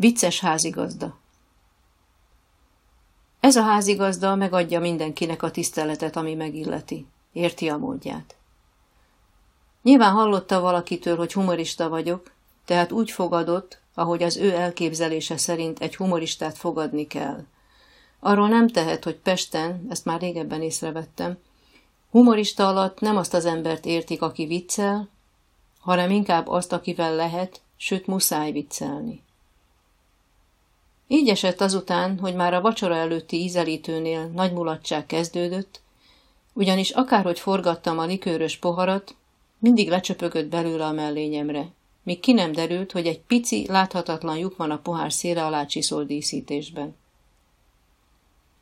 Vicces házigazda Ez a házigazda megadja mindenkinek a tiszteletet, ami megilleti. Érti a módját. Nyilván hallotta valakitől, hogy humorista vagyok, tehát úgy fogadott, ahogy az ő elképzelése szerint egy humoristát fogadni kell. Arról nem tehet, hogy Pesten, ezt már régebben észrevettem, humorista alatt nem azt az embert értik, aki viccel, hanem inkább azt, akivel lehet, sőt muszáj viccelni. Így esett azután, hogy már a vacsora előtti ízelítőnél nagy mulatság kezdődött, ugyanis akárhogy forgattam a likőrös poharat, mindig lecsöpögött belőle a mellényemre, míg ki nem derült, hogy egy pici, láthatatlan lyuk van a pohár széle alá csiszol díszítésben.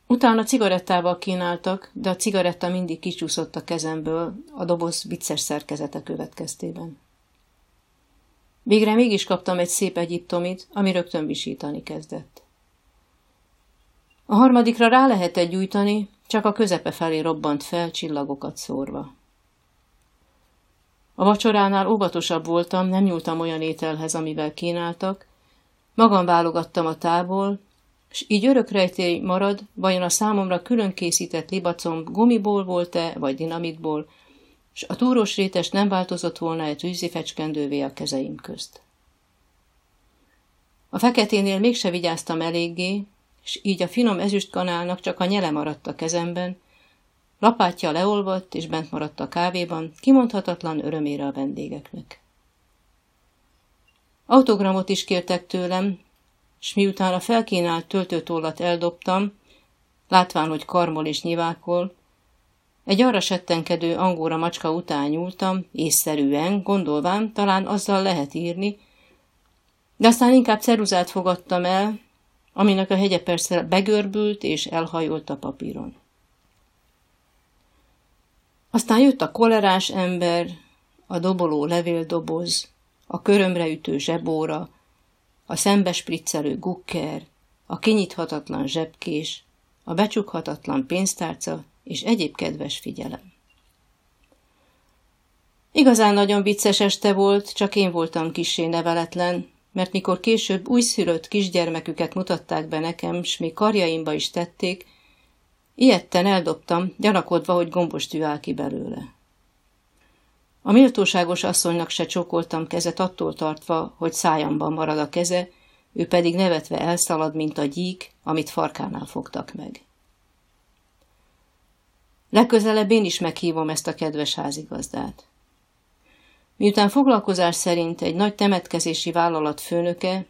Utána cigarettával kínáltak, de a cigaretta mindig kicsúszott a kezemből a doboz vicces szerkezete következtében. Végre mégis kaptam egy szép egyiptomit, ami rögtön visítani kezdett. A harmadikra rá lehetett gyújtani, csak a közepe felé robbant fel, csillagokat szórva. A vacsoránál óvatosabb voltam, nem nyúltam olyan ételhez, amivel kínáltak, magam válogattam a tából, és így örökrejtély marad, vajon a számomra külön készített libacom gumiból volt-e, vagy dinamitból, és a túrós rétes nem változott volna egy tűzifecskendővé a kezeim közt. A feketénél mégse vigyáztam eléggé, és így a finom ezüstkanálnak csak a nyele maradt a kezemben, lapátja leolvadt és bent maradt a kávéban, kimondhatatlan örömére a vendégeknek. Autogramot is kértek tőlem, s miután a felkínált töltőtollat eldobtam, látván, hogy karmol és nyivákol, egy arra settenkedő angóra macska után nyúltam, észszerűen, gondolván, talán azzal lehet írni, de aztán inkább ceruzát fogadtam el, aminek a hegye persze begörbült és elhajolt a papíron. Aztán jött a kolerás ember, a doboló levéldoboz, a körömre ütő zsebóra, a szembespriccelő gukker, a kinyithatatlan zsebkés, a becsukhatatlan pénztárca és egyéb kedves figyelem. Igazán nagyon vicces este volt, csak én voltam kissé neveletlen, mert mikor később újszülött kisgyermeküket mutatták be nekem, s még karjaimba is tették, ilyetten eldobtam, gyanakodva, hogy gombostű áll ki belőle. A méltóságos asszonynak se csókoltam kezet attól tartva, hogy szájamban marad a keze, ő pedig nevetve elszalad, mint a gyík, amit farkánál fogtak meg. Legközelebb én is meghívom ezt a kedves házigazdát. Miután foglalkozás szerint egy nagy temetkezési vállalat főnöke,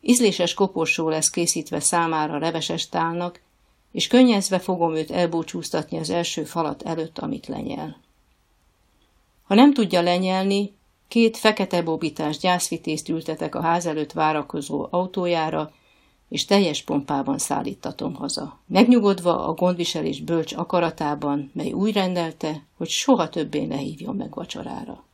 ízléses koporsó lesz készítve számára reveses tálnak, és könnyezve fogom őt elbúcsúztatni az első falat előtt, amit lenyel. Ha nem tudja lenyelni, két fekete bobitás gyászvitézt ültetek a ház előtt várakozó autójára, és teljes pompában szállítatom haza. Megnyugodva a gondviselés bölcs akaratában, mely úgy rendelte, hogy soha többé ne hívjon meg vacsorára.